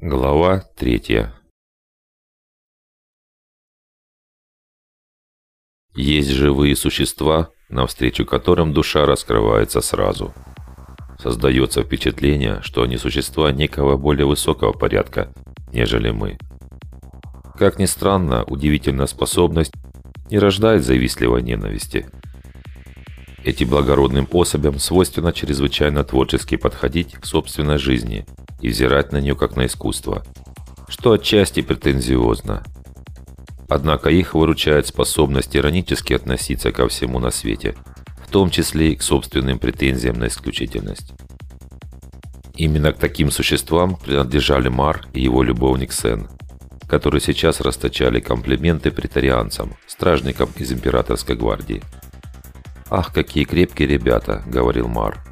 Глава третья Есть живые существа, навстречу которым душа раскрывается сразу. Создается впечатление, что они существа некого более высокого порядка, нежели мы. Как ни странно, удивительная способность не рождает завистливой ненависти. Эти благородным особям свойственно чрезвычайно творчески подходить к собственной жизни и взирать на нее как на искусство, что отчасти претензиозно. Однако их выручает способность иронически относиться ко всему на свете, в том числе и к собственным претензиям на исключительность. Именно к таким существам принадлежали Мар и его любовник Сен, которые сейчас расточали комплименты претарианцам, стражникам из императорской гвардии. «Ах, какие крепкие ребята!» – говорил Мар.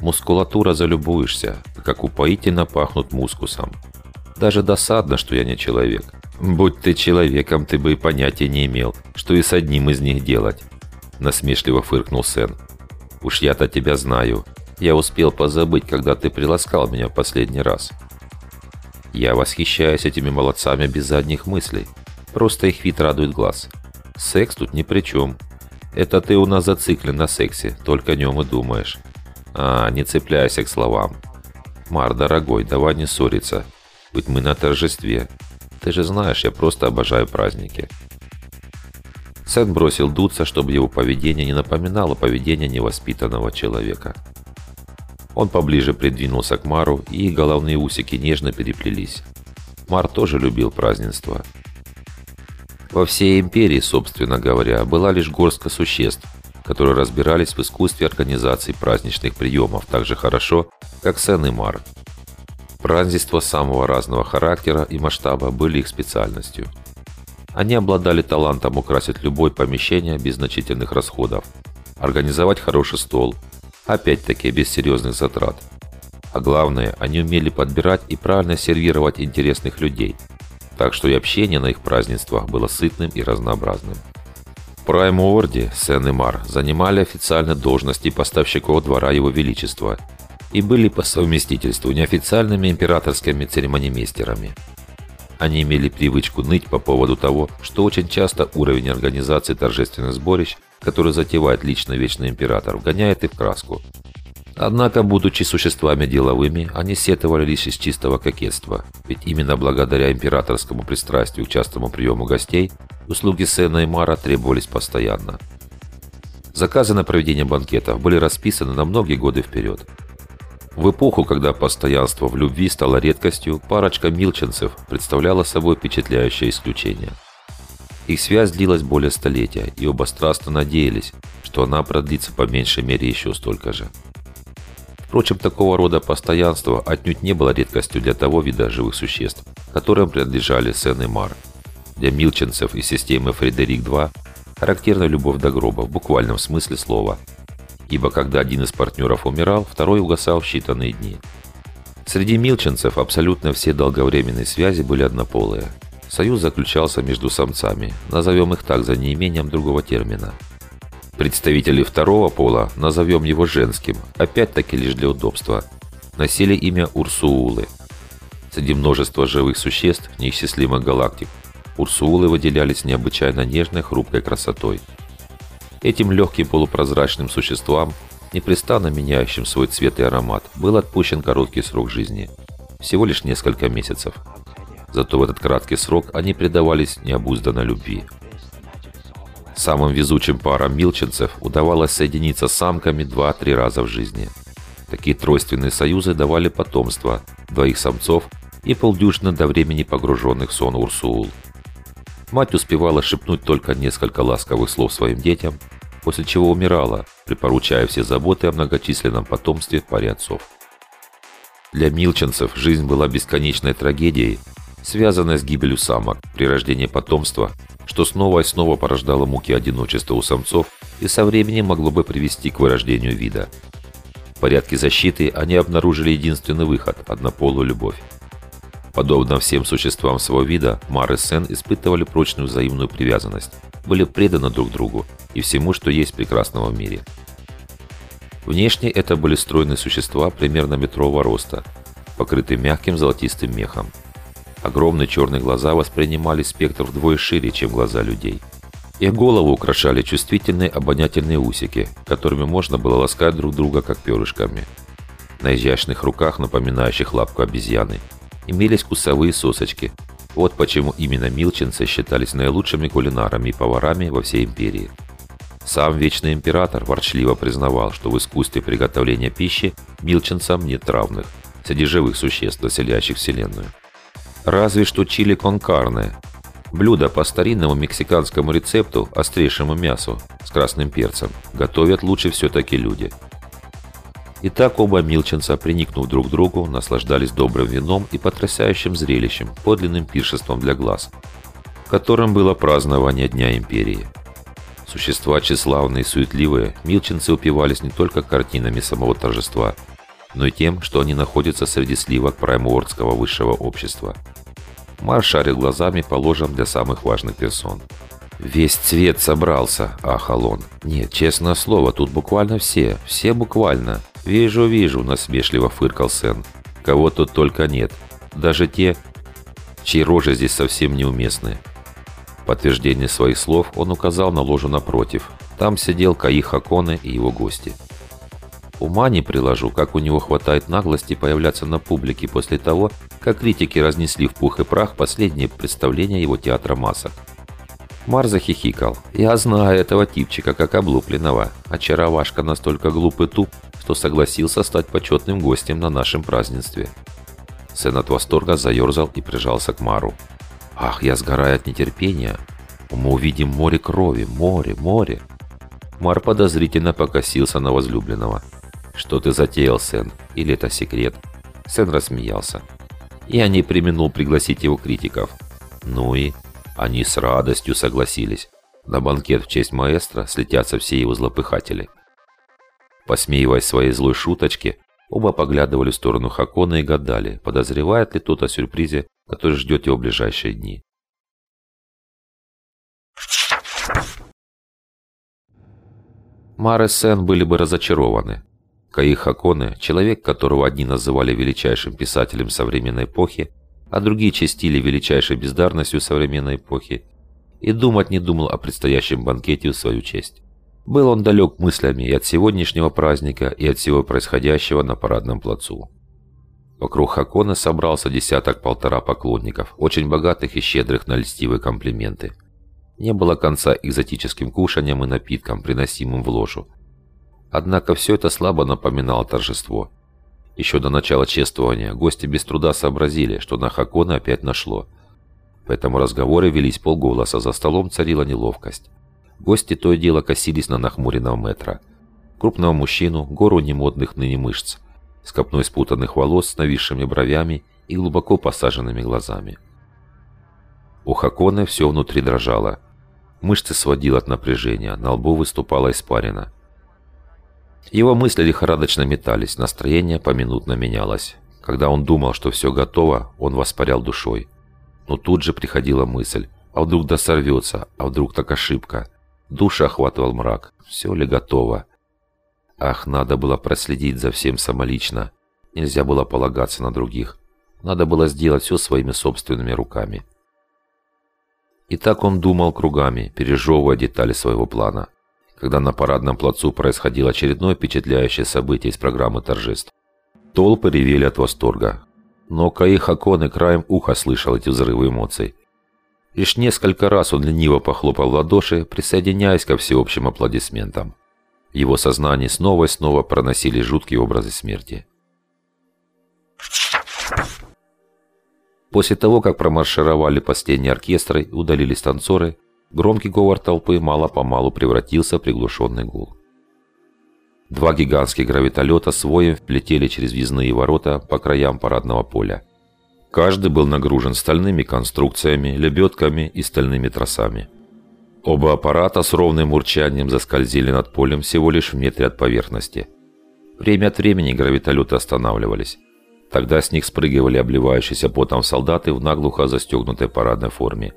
«Мускулатура залюбуешься, как упоительно пахнут мускусом. Даже досадно, что я не человек. Будь ты человеком, ты бы и понятия не имел, что и с одним из них делать», – насмешливо фыркнул Сен. «Уж я-то тебя знаю. Я успел позабыть, когда ты приласкал меня в последний раз». Я восхищаюсь этими молодцами без задних мыслей. Просто их вид радует глаз. Секс тут ни при чем. Это ты у нас зациклен на сексе, только о нем и думаешь. А, не цепляйся к словам. Мар, дорогой, давай не ссориться. Ведь мы на торжестве. Ты же знаешь, я просто обожаю праздники. Сет бросил дуться, чтобы его поведение не напоминало поведение невоспитанного человека. Он поближе придвинулся к Мару, и головные усики нежно переплелись. Мар тоже любил празднество. Во всей империи, собственно говоря, была лишь горстка существ, которые разбирались в искусстве организации праздничных приемов так же хорошо, как Сен и Мар. Празднества самого разного характера и масштаба были их специальностью. Они обладали талантом украсить любое помещение без значительных расходов, организовать хороший стол, Опять-таки без серьезных затрат. А главное, они умели подбирать и правильно сервировать интересных людей. Так что и общение на их празднествах было сытным и разнообразным. В Прайм-Орде Сен и Мар занимали официальные должности поставщиков двора Его Величества и были по совместительству неофициальными императорскими церемонимейстерами. Они имели привычку ныть по поводу того, что очень часто уровень организации торжественных сборищ который затевает лично Вечный Император, вгоняет их в краску. Однако, будучи существами деловыми, они сетовали лишь из чистого кокетства, ведь именно благодаря императорскому пристрастию к частому приему гостей услуги Сена и Мара требовались постоянно. Заказы на проведение банкетов были расписаны на многие годы вперед. В эпоху, когда постоянство в любви стало редкостью, парочка милченцев представляла собой впечатляющее исключение – их связь длилась более столетия, и оба страстно надеялись, что она продлится по меньшей мере еще столько же. Впрочем, такого рода постоянство отнюдь не было редкостью для того вида живых существ, которым принадлежали Сен и Мар. Для милченцев и системы Фредерик-2 характерна любовь до гроба в буквальном смысле слова, ибо когда один из партнеров умирал, второй угасал в считанные дни. Среди милченцев абсолютно все долговременные связи были однополые – Союз заключался между самцами, назовем их так за неимением другого термина. Представители второго пола, назовем его женским, опять-таки лишь для удобства, носили имя Урсуулы. Среди множества живых существ, неисчислимых галактик, Урсуулы выделялись необычайно нежной хрупкой красотой. Этим легким полупрозрачным существам, непрестанно меняющим свой цвет и аромат, был отпущен короткий срок жизни. Всего лишь несколько месяцев. Зато в этот краткий срок они предавались необузданной любви. Самым везучим парам милченцев удавалось соединиться с самками 2-3 раза в жизни. Такие тройственные союзы давали потомство, двоих самцов и полдюжины до времени погруженных в сон Урсуул. Мать успевала шепнуть только несколько ласковых слов своим детям, после чего умирала, припоручая все заботы о многочисленном потомстве в паре отцов. Для милченцев жизнь была бесконечной трагедией, связанная с гибелью самок при рождении потомства, что снова и снова порождало муки одиночества у самцов и со временем могло бы привести к вырождению вида. В порядке защиты они обнаружили единственный выход – однополую любовь. Подобно всем существам своего вида, Мар и Сен испытывали прочную взаимную привязанность, были преданы друг другу и всему, что есть прекрасного в мире. Внешне это были стройные существа примерно метрового роста, покрытый мягким золотистым мехом. Огромные черные глаза воспринимали спектр вдвое шире, чем глаза людей. Их голову украшали чувствительные обонятельные усики, которыми можно было ласкать друг друга, как перышками. На изящных руках, напоминающих лапку обезьяны, имелись кусовые сосочки. Вот почему именно милчинцы считались наилучшими кулинарами и поварами во всей империи. Сам Вечный Император ворчливо признавал, что в искусстве приготовления пищи милчинцам нет равных, среди живых существ, населяющих Вселенную. Разве что чили конкарне. Блюдо по старинному мексиканскому рецепту, острейшему мясу, с красным перцем, готовят лучше все-таки люди. Итак, оба милчинца, приникнув друг к другу, наслаждались добрым вином и потрясающим зрелищем, подлинным пиршеством для глаз, которым было празднование Дня Империи. Существа тщеславные и суетливые, милчинцы упивались не только картинами самого торжества, но и тем, что они находятся среди сливок праймуордского высшего общества. Мар шарил глазами по ложам для самых важных персон. «Весь цвет собрался», – ахал он. «Нет, честное слово, тут буквально все, все буквально. Вижу, вижу», – насмешливо фыркал Сен. «Кого тут только нет. Даже те, чьи рожи здесь совсем неуместны». Подтверждение своих слов он указал на ложу напротив. Там сидел Каи Хаконе и его гости. Ума не приложу, как у него хватает наглости появляться на публике после того, как критики разнесли в пух и прах последнее представление его театра масок. Мар захихикал. «Я знаю этого типчика, как облупленного. Очаровашка настолько глуп и туп, что согласился стать почетным гостем на нашем празднестве». Сэн от восторга заерзал и прижался к Мару. «Ах, я сгораю от нетерпения! Мы увидим море крови, море, море!» Мар подозрительно покосился на возлюбленного. «Что ты затеял, Сэн? Или это секрет?» Сэн рассмеялся. Я не применул пригласить его критиков. Ну и они с радостью согласились. На банкет в честь маэстро слетятся все его злопыхатели. Посмеиваясь своей злой шуточке, оба поглядывали в сторону Хакона и гадали, подозревает ли тот о сюрпризе, который ждет его в ближайшие дни. Мар и Сен были бы разочарованы, Каи Хаконе, человек, которого одни называли величайшим писателем современной эпохи, а другие честили величайшей бездарностью современной эпохи, и думать не думал о предстоящем банкете в свою честь. Был он далек мыслями и от сегодняшнего праздника, и от всего происходящего на парадном плацу. Вокруг Хакона собрался десяток-полтора поклонников, очень богатых и щедрых на льстивые комплименты. Не было конца экзотическим кушаниям и напиткам, приносимым в ложу, Однако все это слабо напоминало торжество. Еще до начала чествования гости без труда сообразили, что на Хакона опять нашло. Поэтому разговоры велись полголоса, за столом царила неловкость. Гости то и дело косились на нахмуренного метра. Крупного мужчину, гору немодных ныне мышц, с копной спутанных волос, с нависшими бровями и глубоко посаженными глазами. У Хакона все внутри дрожало. Мышцы сводило от напряжения, на лбу выступала испарина. Его мысли лихорадочно метались, настроение поминутно менялось. Когда он думал, что все готово, он воспарял душой. Но тут же приходила мысль, а вдруг да сорвется, а вдруг так ошибка. Душа охватывал мрак. Все ли готово? Ах, надо было проследить за всем самолично. Нельзя было полагаться на других. Надо было сделать все своими собственными руками. И так он думал кругами, пережевывая детали своего плана когда на парадном плацу происходило очередное впечатляющее событие из программы торжеств. Толпы ревели от восторга. Но Каи Хаконе краем уха слышал эти взрывы эмоций. Лишь несколько раз он лениво похлопал в ладоши, присоединяясь ко всеобщим аплодисментам. В его сознании снова и снова проносились жуткие образы смерти. После того, как промаршировали последние оркестры и удалились танцоры, Громкий говор толпы мало-помалу превратился в приглушенный гул. Два гигантских гравитолета с воем вплетели через въездные ворота по краям парадного поля. Каждый был нагружен стальными конструкциями, лебедками и стальными тросами. Оба аппарата с ровным урчанием заскользили над полем всего лишь в метре от поверхности. Время от времени гравитолеты останавливались. Тогда с них спрыгивали обливающиеся потом солдаты в наглухо застегнутой парадной форме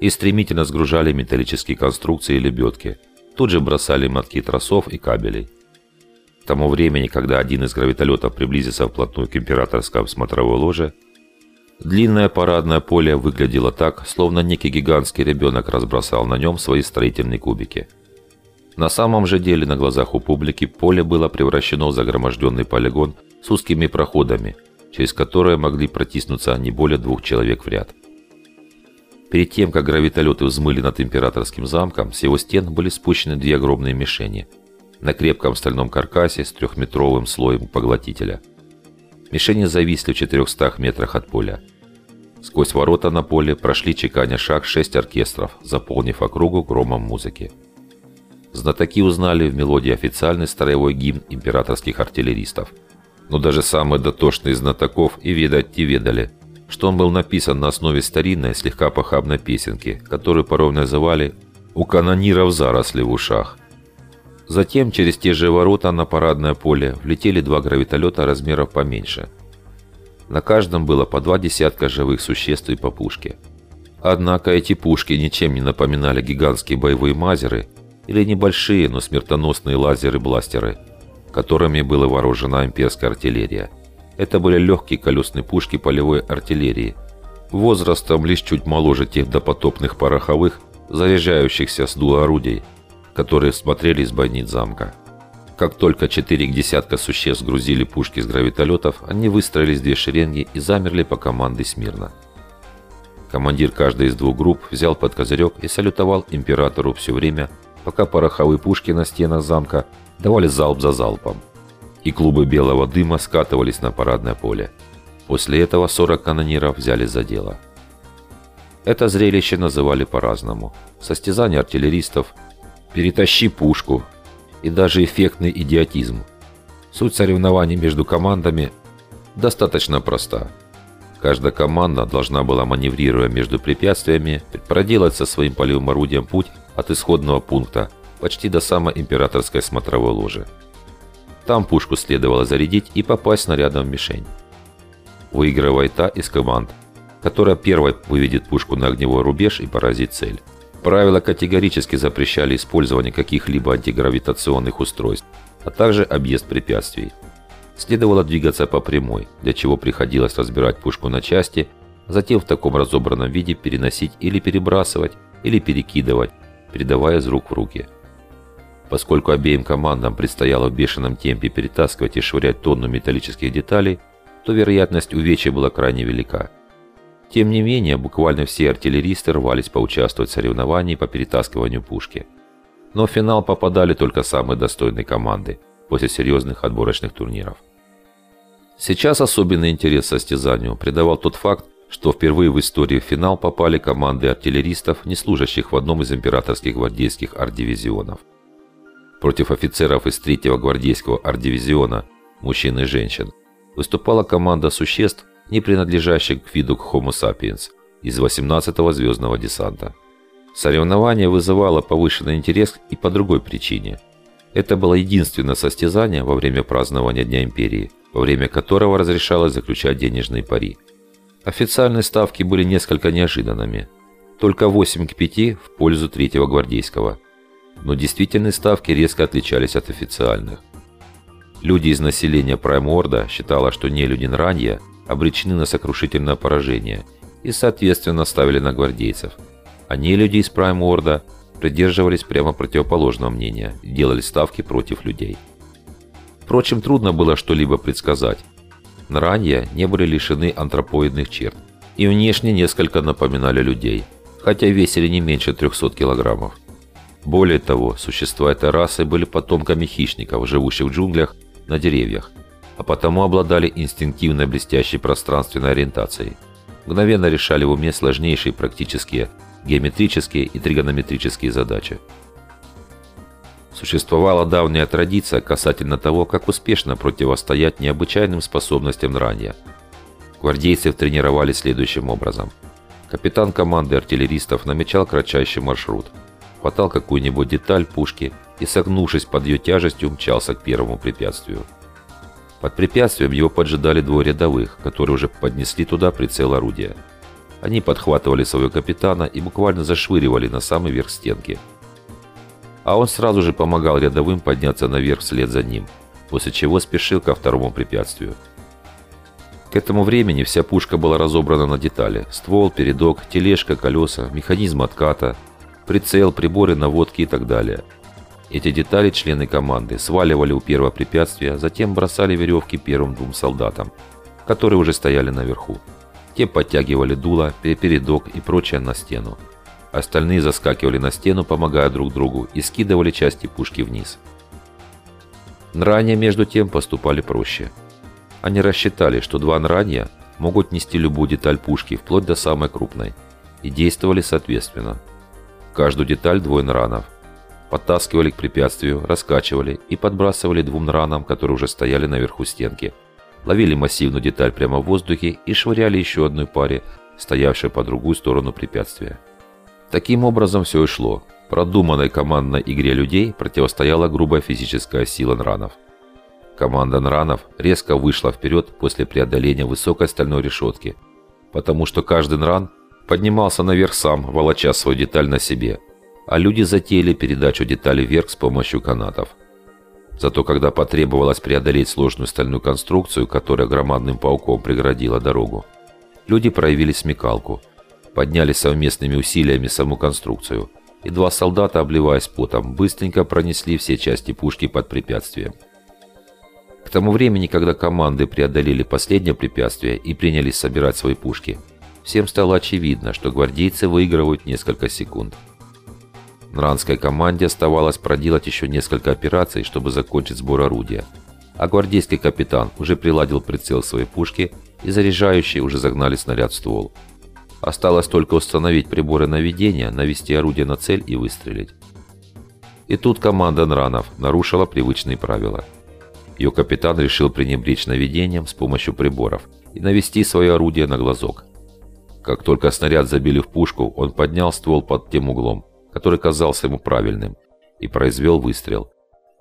и стремительно сгружали металлические конструкции и лебедки. Тут же бросали мотки тросов и кабелей. тому времени, когда один из гравитолетов приблизился вплотную к императорской смотровой ложе, длинное парадное поле выглядело так, словно некий гигантский ребенок разбросал на нем свои строительные кубики. На самом же деле, на глазах у публики, поле было превращено в загроможденный полигон с узкими проходами, через которые могли протиснуться не более двух человек в ряд. Перед тем, как гравитолеты взмыли над императорским замком, с его стен были спущены две огромные мишени на крепком стальном каркасе с трехметровым слоем поглотителя. Мишени зависли в 400 метрах от поля. Сквозь ворота на поле прошли чеканя шаг шесть оркестров, заполнив округу громом музыки. Знатоки узнали в мелодии официальный строевой гимн императорских артиллеристов. Но даже самые дотошные знатоков и ведать не ведали, что он был написан на основе старинной, слегка похабной песенки, которую порой называли «У канониров заросли в ушах». Затем через те же ворота на парадное поле влетели два гравитолета размеров поменьше. На каждом было по два десятка живых существ и по пушке. Однако эти пушки ничем не напоминали гигантские боевые мазеры или небольшие, но смертоносные лазеры-бластеры, которыми была вооружена имперская артиллерия. Это были легкие колесные пушки полевой артиллерии, возрастом лишь чуть моложе тех допотопных пороховых, заряжающихся с дула орудий, которые смотрели из бойниц замка. Как только четыре десятка существ грузили пушки с гравитолетов, они выстроились в две шеренги и замерли по команде смирно. Командир каждой из двух групп взял под козырек и салютовал императору все время, пока пороховые пушки на стенах замка давали залп за залпом. И клубы белого дыма скатывались на парадное поле. После этого 40 канониров взялись за дело. Это зрелище называли по-разному. Состязание артиллеристов, перетащи пушку и даже эффектный идиотизм. Суть соревнований между командами достаточно проста. Каждая команда должна была, маневрируя между препятствиями, проделать со своим полевым орудием путь от исходного пункта почти до самой императорской смотровой ложи. Там пушку следовало зарядить и попасть снарядом в мишень. Выигрывает та из команд, которая первой выведет пушку на огневой рубеж и поразит цель. Правила категорически запрещали использование каких-либо антигравитационных устройств, а также объезд препятствий. Следовало двигаться по прямой, для чего приходилось разбирать пушку на части, затем в таком разобранном виде переносить или перебрасывать, или перекидывать, передавая из рук в руки. Поскольку обеим командам предстояло в бешеном темпе перетаскивать и швырять тонну металлических деталей, то вероятность увечья была крайне велика. Тем не менее, буквально все артиллеристы рвались поучаствовать в соревновании по перетаскиванию пушки. Но в финал попадали только самые достойные команды после серьезных отборочных турниров. Сейчас особенный интерес состязанию придавал тот факт, что впервые в истории в финал попали команды артиллеристов, не служащих в одном из императорских гвардейских арт-дивизионов. Против офицеров из 3-го гвардейского арт-дивизиона, мужчин и женщин, выступала команда существ, не принадлежащих к виду Homo sapiens, из 18-го звездного десанта. Соревнование вызывало повышенный интерес и по другой причине. Это было единственное состязание во время празднования Дня Империи, во время которого разрешалось заключать денежные пари. Официальные ставки были несколько неожиданными. Только 8 к 5 в пользу третьего гвардейского. Но действительные ставки резко отличались от официальных. Люди из населения Прайм-Орда считало, что не люди Нранья обречены на сокрушительное поражение и, соответственно, ставили на гвардейцев. А не люди из Прайм-Орда придерживались прямо противоположного мнения и делали ставки против людей. Впрочем, трудно было что-либо предсказать. Нранья не были лишены антропоидных черт и внешне несколько напоминали людей, хотя весили не меньше 300 килограммов. Более того, существа этой расы были потомками хищников, живущих в джунглях на деревьях, а потому обладали инстинктивной блестящей пространственной ориентацией. Мгновенно решали в уме сложнейшие практические, геометрические и тригонометрические задачи. Существовала давняя традиция касательно того, как успешно противостоять необычайным способностям ранее. Гвардейцы тренировали следующим образом. Капитан команды артиллеристов намечал кратчайший маршрут, хватал какую-нибудь деталь пушки и, согнувшись под ее тяжестью, мчался к первому препятствию. Под препятствием его поджидали двое рядовых, которые уже поднесли туда прицел орудия. Они подхватывали своего капитана и буквально зашвыривали на самый верх стенки. А он сразу же помогал рядовым подняться наверх вслед за ним. после чего спешил ко второму препятствию. К этому времени вся пушка была разобрана на детали. Ствол, передок, тележка, колеса, механизм отката, прицел, приборы наводки и так далее. Эти детали члены команды сваливали у первого препятствия, затем бросали веревки первым двум солдатам, которые уже стояли наверху. Те подтягивали дуло, передок и прочее на стену. Остальные заскакивали на стену, помогая друг другу, и скидывали части пушки вниз. Нрания, между тем, поступали проще. Они рассчитали, что два нрания могут нести любую деталь пушки, вплоть до самой крупной, и действовали соответственно. Каждую деталь двое нранов. Подтаскивали к препятствию, раскачивали и подбрасывали двум нранам, которые уже стояли наверху стенки. Ловили массивную деталь прямо в воздухе и швыряли еще одной паре, стоявшей по другую сторону препятствия. Таким образом все и шло. Продуманной командной игре людей противостояла грубая физическая сила нранов. Команда нранов резко вышла вперед после преодоления высокой стальной решетки, потому что каждый нран поднимался наверх сам, волоча свою деталь на себе, а люди затеяли передачу детали вверх с помощью канатов. Зато когда потребовалось преодолеть сложную стальную конструкцию, которая громадным пауком преградила дорогу, люди проявили смекалку – подняли совместными усилиями саму конструкцию, и два солдата, обливаясь потом, быстренько пронесли все части пушки под препятствием. К тому времени, когда команды преодолели последнее препятствие и принялись собирать свои пушки, всем стало очевидно, что гвардейцы выигрывают несколько секунд. Нранской команде оставалось проделать еще несколько операций, чтобы закончить сбор орудия, а гвардейский капитан уже приладил прицел своей пушки и заряжающие уже загнали снаряд в ствол – Осталось только установить приборы наведения, навести орудие на цель и выстрелить. И тут команда Нранов нарушила привычные правила. Ее капитан решил пренебречь наведением с помощью приборов и навести свое орудие на глазок. Как только снаряд забили в пушку, он поднял ствол под тем углом, который казался ему правильным, и произвел выстрел.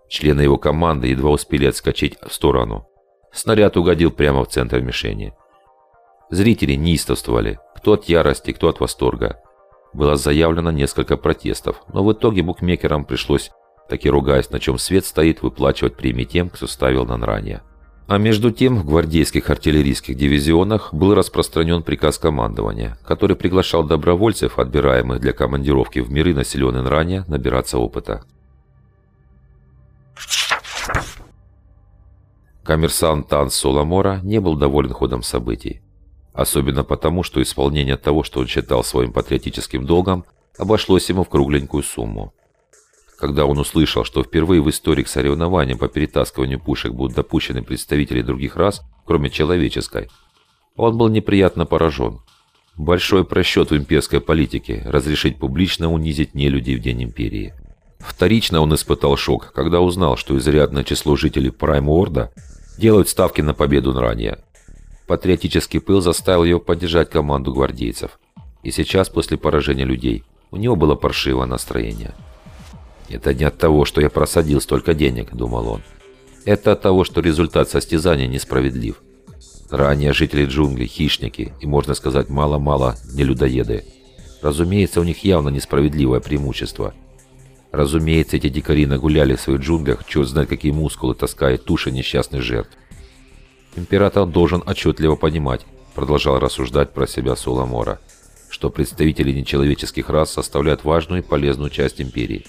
Члены его команды едва успели отскочить в сторону. Снаряд угодил прямо в центр мишени. Зрители неистовствовали, кто от ярости, кто от восторга. Было заявлено несколько протестов, но в итоге букмекерам пришлось, таки ругаясь, на чем свет стоит, выплачивать премии тем, кто ставил на ранее. А между тем в гвардейских артиллерийских дивизионах был распространен приказ командования, который приглашал добровольцев, отбираемых для командировки в миры, населенные ранее, набираться опыта. Коммерсант Танс Соламора не был доволен ходом событий. Особенно потому, что исполнение того, что он считал своим патриотическим долгом, обошлось ему в кругленькую сумму. Когда он услышал, что впервые в истории к соревнованиям по перетаскиванию пушек будут допущены представители других рас, кроме человеческой, он был неприятно поражен. Большой просчет в имперской политике – разрешить публично унизить нелюдей в День Империи. Вторично он испытал шок, когда узнал, что изрядное число жителей Прайм-Орда делают ставки на победу ранее. Патриотический пыл заставил его поддержать команду гвардейцев. И сейчас, после поражения людей, у него было паршивое настроение. «Это не от того, что я просадил столько денег», — думал он. «Это от того, что результат состязания несправедлив. Ранее жители джунглей, хищники и, можно сказать, мало-мало нелюдоеды. Разумеется, у них явно несправедливое преимущество. Разумеется, эти дикари нагуляли в своих джунглях, черт знает какие мускулы таскают туши несчастных жертв. Император должен отчетливо понимать, продолжал рассуждать про себя Суламора, что представители нечеловеческих рас составляют важную и полезную часть империи.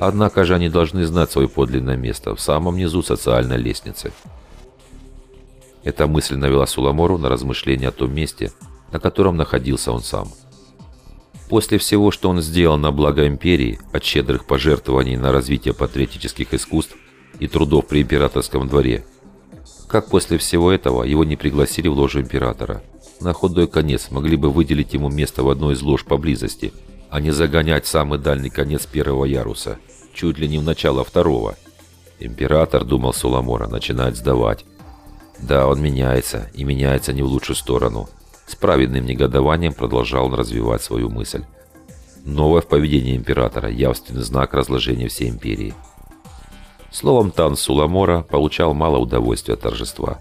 Однако же они должны знать свое подлинное место в самом низу социальной лестницы. Эта мысль навела Суламору на размышления о том месте, на котором находился он сам. После всего, что он сделал на благо империи, от щедрых пожертвований на развитие патриотических искусств и трудов при императорском дворе – как после всего этого его не пригласили в ложу императора? На худой конец могли бы выделить ему место в одной из лож поблизости, а не загонять самый дальний конец первого яруса, чуть ли не в начало второго. Император, думал Суламора, начинает сдавать. Да, он меняется, и меняется не в лучшую сторону. С праведным негодованием продолжал он развивать свою мысль. Новое в поведении императора – явственный знак разложения всей империи – Словом, Тан Суламора получал мало удовольствия от торжества.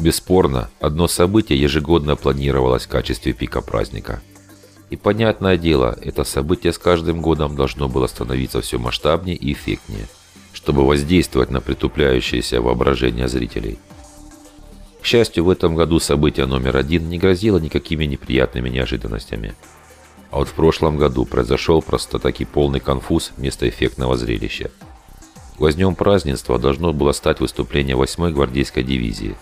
Бесспорно, одно событие ежегодно планировалось в качестве пика праздника. И понятное дело, это событие с каждым годом должно было становиться все масштабнее и эффектнее, чтобы воздействовать на притупляющееся воображение зрителей. К счастью, в этом году событие номер один не грозило никакими неприятными неожиданностями. А вот в прошлом году произошел просто-таки полный конфуз вместо эффектного зрелища. Гвозднем празднества должно было стать выступление 8-й гвардейской дивизии.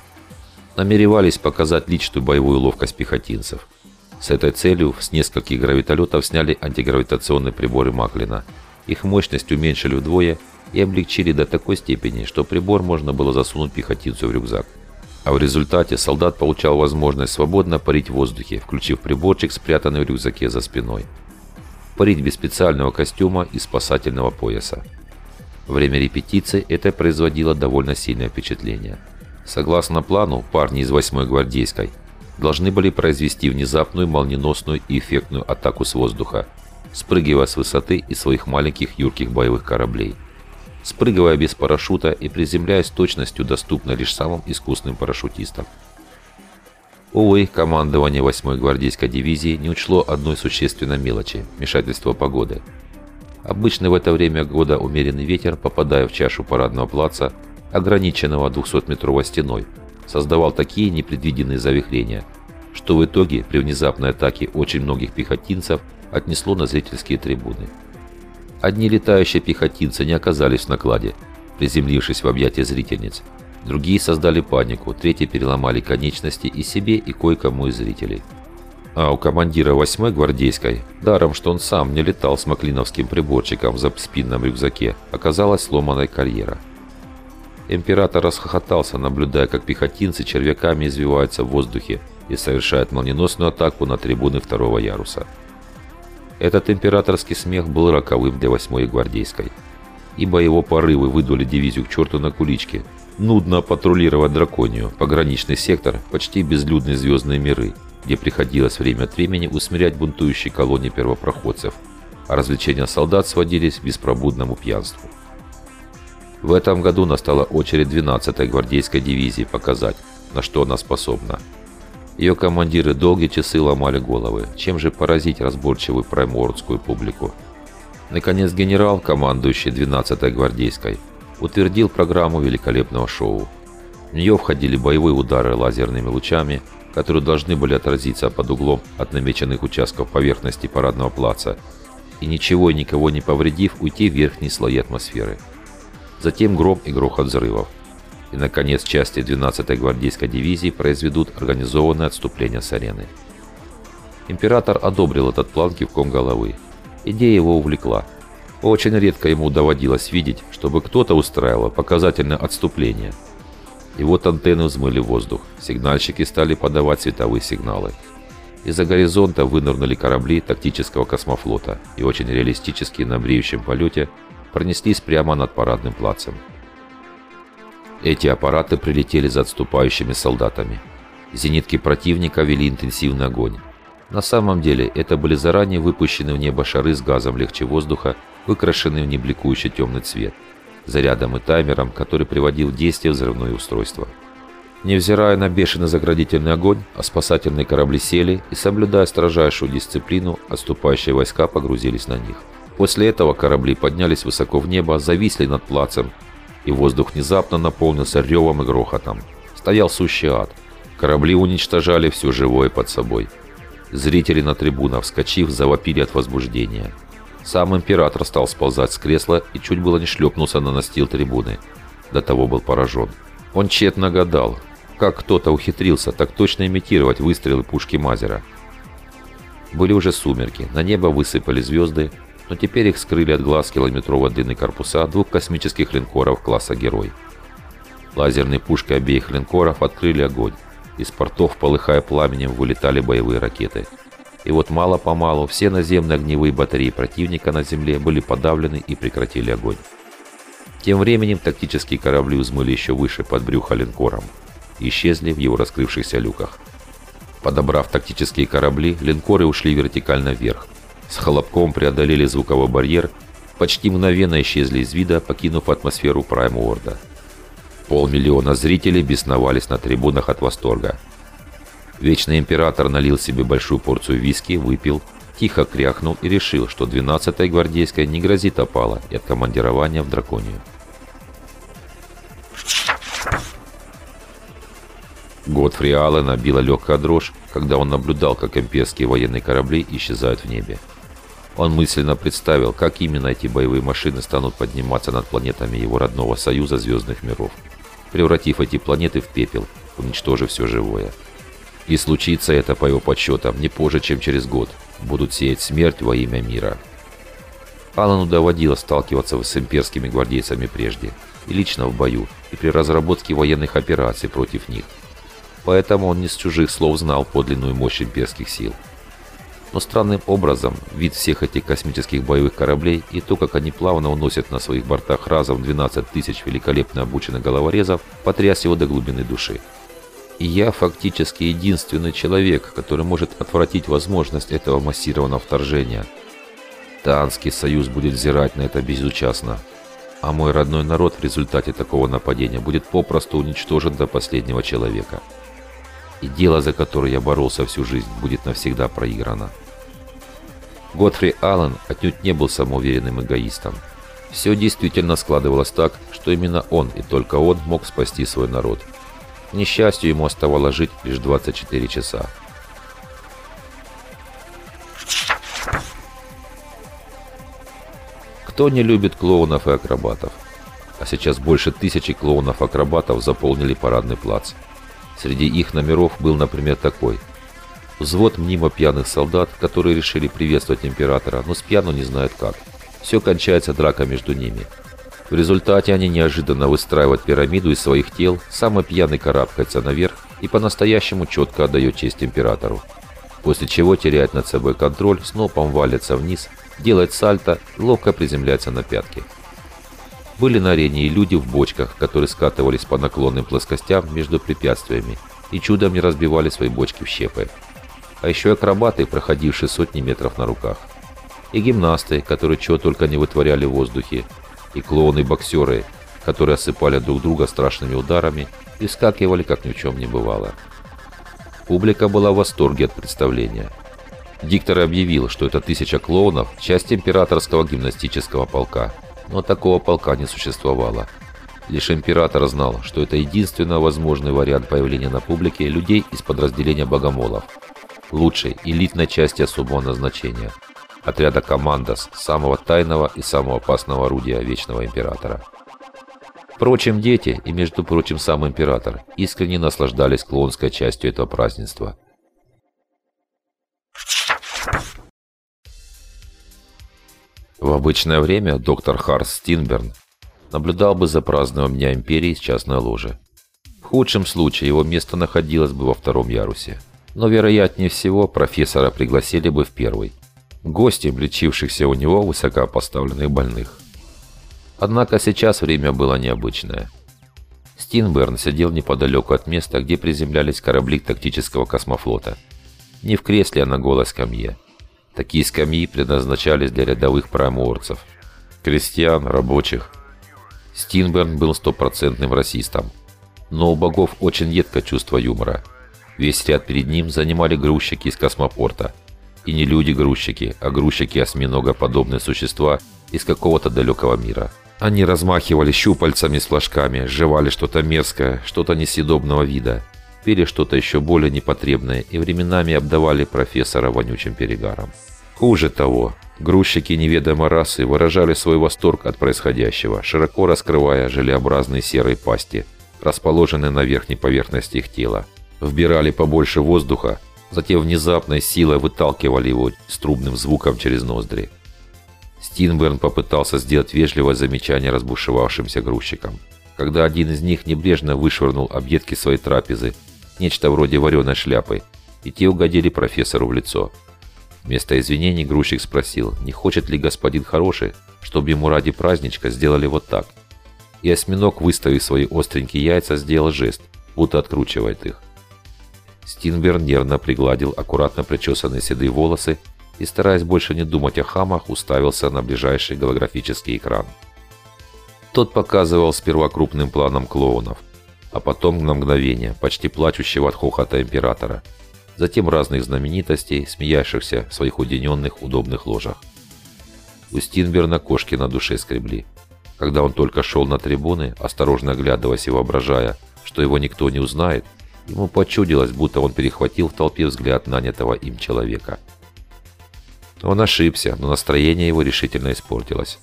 Намеревались показать личную боевую ловкость пехотинцев – с этой целью с нескольких гравитолетов сняли антигравитационные приборы Маклина. Их мощность уменьшили вдвое и облегчили до такой степени, что прибор можно было засунуть пехотинцу в рюкзак. А в результате солдат получал возможность свободно парить в воздухе, включив приборчик, спрятанный в рюкзаке за спиной. Парить без специального костюма и спасательного пояса. Время репетиции это производило довольно сильное впечатление. Согласно плану, парни из 8-й гвардейской – должны были произвести внезапную, молниеносную и эффектную атаку с воздуха, спрыгивая с высоты из своих маленьких юрких боевых кораблей. Спрыгивая без парашюта и приземляясь точностью, доступной лишь самым искусным парашютистам. Увы, командование 8-й гвардейской дивизии не учло одной существенной мелочи – вмешательства погоды. Обычно в это время года умеренный ветер, попадая в чашу парадного плаца, ограниченного 200-метровой стеной, создавал такие непредвиденные завихрения, что в итоге при внезапной атаке очень многих пехотинцев отнесло на зрительские трибуны. Одни летающие пехотинцы не оказались в накладе, приземлившись в объятия зрительниц. Другие создали панику, третьи переломали конечности и себе, и кое-кому из зрителей. А у командира 8-й гвардейской, даром что он сам не летал с маклиновским приборчиком в спинном рюкзаке, оказалась сломанная карьера – Император расхохотался, наблюдая, как пехотинцы червяками извиваются в воздухе и совершают молниеносную атаку на трибуны второго яруса. Этот императорский смех был роковым для восьмой гвардейской, ибо его порывы выдули дивизию к черту на куличке. Нудно патрулировать драконию, пограничный сектор, почти безлюдные звездные миры, где приходилось время от времени усмирять бунтующие колонии первопроходцев, а развлечения солдат сводились к беспробудному пьянству. В этом году настала очередь 12-й гвардейской дивизии показать, на что она способна. Ее командиры долгие часы ломали головы, чем же поразить разборчивую праймордскую публику. Наконец генерал, командующий 12-й гвардейской, утвердил программу великолепного шоу. В нее входили боевые удары лазерными лучами, которые должны были отразиться под углом от намеченных участков поверхности парадного плаца и ничего и никого не повредив уйти в верхние слои атмосферы затем гром и грохот взрывов. И, наконец, части 12-й гвардейской дивизии произведут организованное отступление с арены. Император одобрил этот план кивком головы. Идея его увлекла. Очень редко ему доводилось видеть, чтобы кто-то устраивал показательное отступление. И вот антенны взмыли воздух, сигнальщики стали подавать световые сигналы. Из-за горизонта вынырнули корабли тактического космофлота и очень реалистически на бреющем полете пронеслись прямо над парадным плацем. Эти аппараты прилетели за отступающими солдатами. Зенитки противника вели интенсивный огонь. На самом деле, это были заранее выпущенные в небо шары с газом легче воздуха, выкрашенные в небликующий темный цвет, зарядом и таймером, который приводил в действие взрывное устройство. Невзирая на бешеный заградительный огонь, а спасательные корабли сели и, соблюдая строжайшую дисциплину, отступающие войска погрузились на них. После этого корабли поднялись высоко в небо, зависли над плацем, и воздух внезапно наполнился ревом и грохотом. Стоял сущий ад. Корабли уничтожали все живое под собой. Зрители на трибунах, вскочив, завопили от возбуждения. Сам император стал сползать с кресла и чуть было не шлепнулся на настил трибуны. До того был поражен. Он тщетно гадал, как кто-то ухитрился так точно имитировать выстрелы пушки Мазера. Были уже сумерки, на небо высыпали звезды, но теперь их скрыли от глаз километровой длины корпуса двух космических линкоров класса «Герой». Лазерные пушки обеих линкоров открыли огонь. Из портов, полыхая пламенем, вылетали боевые ракеты. И вот мало-помалу все наземные огневые батареи противника на земле были подавлены и прекратили огонь. Тем временем тактические корабли взмыли еще выше под брюхо линкором исчезли в его раскрывшихся люках. Подобрав тактические корабли, линкоры ушли вертикально вверх, с хлопком преодолели звуковой барьер, почти мгновенно исчезли из вида, покинув атмосферу Прайм-Орда. Полмиллиона зрителей бесновались на трибунах от восторга. Вечный император налил себе большую порцию виски, выпил, тихо кряхнул и решил, что 12-й гвардейской не грозит опала и откомандирования в Драконию. Готфри Аллена била легкая дрожь, когда он наблюдал, как имперские военные корабли исчезают в небе. Он мысленно представил, как именно эти боевые машины станут подниматься над планетами его родного союза звездных миров, превратив эти планеты в пепел, уничтожив все живое. И случится это, по его подсчетам, не позже, чем через год. Будут сеять смерть во имя мира. Алану доводилось сталкиваться с имперскими гвардейцами прежде, и лично в бою, и при разработке военных операций против них – поэтому он не с чужих слов знал подлинную мощь имперских сил. Но странным образом вид всех этих космических боевых кораблей и то, как они плавно уносят на своих бортах разом 12 тысяч великолепно обученных головорезов, потряс его до глубины души. И я фактически единственный человек, который может отвратить возможность этого массированного вторжения. Танский союз будет взирать на это безучастно. А мой родной народ в результате такого нападения будет попросту уничтожен до последнего человека и дело, за которое я боролся всю жизнь, будет навсегда проиграно. Готфри Аллен отнюдь не был самоуверенным эгоистом. Все действительно складывалось так, что именно он и только он мог спасти свой народ. К несчастью, ему оставалось жить лишь 24 часа. Кто не любит клоунов и акробатов? А сейчас больше тысячи клоунов-акробатов заполнили парадный плац. Среди их номеров был, например, такой. Взвод мнимо пьяных солдат, которые решили приветствовать императора, но с пьяну не знают как. Все кончается драка между ними. В результате они неожиданно выстраивают пирамиду из своих тел, самый пьяный карабкается наверх и по-настоящему четко отдает честь императору. После чего теряет над собой контроль, снопом валится вниз, делает сальто ловко приземляется на пятки. Были на арене и люди в бочках, которые скатывались по наклонным плоскостям между препятствиями и чудом не разбивали свои бочки в щепы. А еще акробаты, проходившие сотни метров на руках. И гимнасты, которые чего только не вытворяли в воздухе. И клоуны-боксеры, которые осыпали друг друга страшными ударами и скакивали, как ни в чем не бывало. Публика была в восторге от представления. Диктор объявил, что это тысяча клоунов – часть императорского гимнастического полка – но такого полка не существовало. Лишь император знал, что это единственно возможный вариант появления на публике людей из подразделения богомолов. Лучшей, элитной части особого назначения. Отряда «Командос», самого тайного и самого опасного орудия Вечного Императора. Впрочем, дети, и между прочим сам Император, искренне наслаждались клоунской частью этого празднества – В обычное время доктор Харс Стинберн наблюдал бы за празднованием Империи с частной ложи. В худшем случае его место находилось бы во втором ярусе. Но вероятнее всего профессора пригласили бы в первый. Гостям, лечившихся у него высокопоставленных больных. Однако сейчас время было необычное. Стинберн сидел неподалеку от места, где приземлялись корабли тактического космофлота. Не в кресле, а на голой скамье. Такие скамьи предназначались для рядовых проморцев, крестьян, рабочих. Стинберн был стопроцентным расистом. Но у богов очень едко чувство юмора. Весь ряд перед ним занимали грузчики из космопорта. И не люди-грузчики, а грузчики-осьминогоподобные существа из какого-то далекого мира. Они размахивали щупальцами с флажками, жевали что-то мерзкое, что-то несъедобного вида, пели что-то еще более непотребное и временами обдавали профессора вонючим перегаром. Хуже того, грузчики неведомой расы выражали свой восторг от происходящего, широко раскрывая желеобразные серые пасти, расположенные на верхней поверхности их тела. Вбирали побольше воздуха, затем внезапной силой выталкивали его с трубным звуком через ноздри. Стинберн попытался сделать вежливое замечание разбушевавшимся грузчикам, когда один из них небрежно вышвырнул объедки своей трапезы, нечто вроде вареной шляпы, и те угодили профессору в лицо – Вместо извинений грузчик спросил, не хочет ли господин хороший, чтобы ему ради праздничка сделали вот так. И осьминог, выставив свои остренькие яйца, сделал жест, будто откручивает их. Стинберн нервно пригладил аккуратно причесанные седые волосы и, стараясь больше не думать о хамах, уставился на ближайший голографический экран. Тот показывал сперва крупным планом клоунов, а потом на мгновение почти плачущего от хохота императора – затем разных знаменитостей, смеявшихся в своих уединенных удобных ложах. У Стинберна кошки на душе скребли. Когда он только шел на трибуны, осторожно оглядываясь и воображая, что его никто не узнает, ему почудилось, будто он перехватил в толпе взгляд нанятого им человека. Он ошибся, но настроение его решительно испортилось.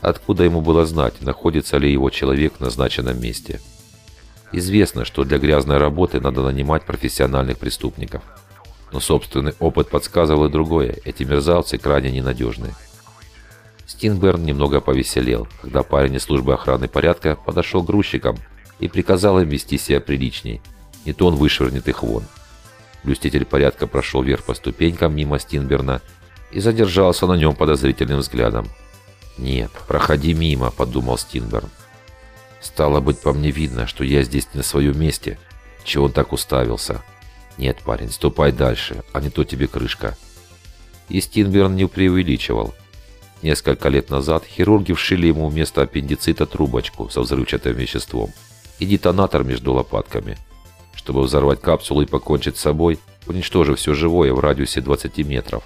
Откуда ему было знать, находится ли его человек в назначенном месте? Известно, что для грязной работы надо нанимать профессиональных преступников. Но собственный опыт подсказывал и другое. Эти мерзавцы крайне ненадежны. Стинберн немного повеселел, когда парень из службы охраны порядка подошел к грузчикам и приказал им вести себя приличней. Не то он вышвырнет их вон. Блюститель порядка прошел вверх по ступенькам мимо Стинберна и задержался на нем подозрительным взглядом. «Нет, проходи мимо», — подумал Стинберн. «Стало быть, по мне видно, что я здесь на своем месте. Чего он так уставился?» «Нет, парень, ступай дальше, а не то тебе крышка». И Стинберн не преувеличивал. Несколько лет назад хирурги вшили ему вместо аппендицита трубочку со взрывчатым веществом и детонатор между лопатками, чтобы взорвать капсулу и покончить с собой, уничтожив все живое в радиусе 20 метров.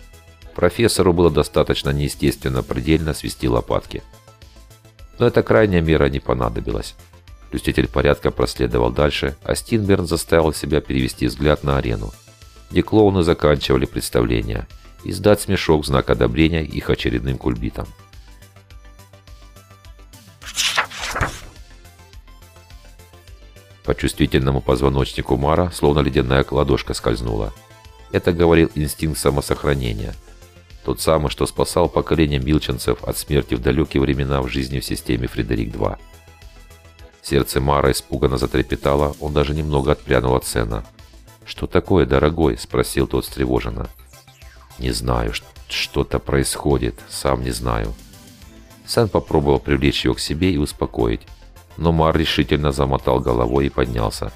Профессору было достаточно неестественно предельно свести лопатки. Но эта крайняя мера не понадобилась. Блюститель порядка проследовал дальше, а Стинберн заставил себя перевести взгляд на арену, где клоуны заканчивали представление, и сдать смешок в знак одобрения их очередным кульбитом. По чувствительному позвоночнику Мара словно ледяная ладошка скользнула. Это говорил инстинкт самосохранения – тот самый, что спасал поколение милченцев от смерти в далекие времена в жизни в системе Фредерик-2. Сердце Мара испуганно затрепетало, он даже немного отпрянул от Сена. «Что такое, дорогой?» – спросил тот встревоженно. «Не знаю, что-то происходит, сам не знаю». Сен попробовал привлечь ее к себе и успокоить, но Мар решительно замотал головой и поднялся.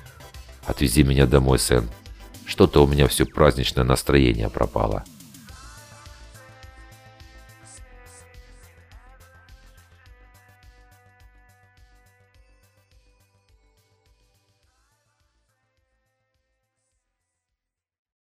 «Отвези меня домой, Сен. Что-то у меня все праздничное настроение пропало».